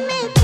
me. Be-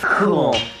酷。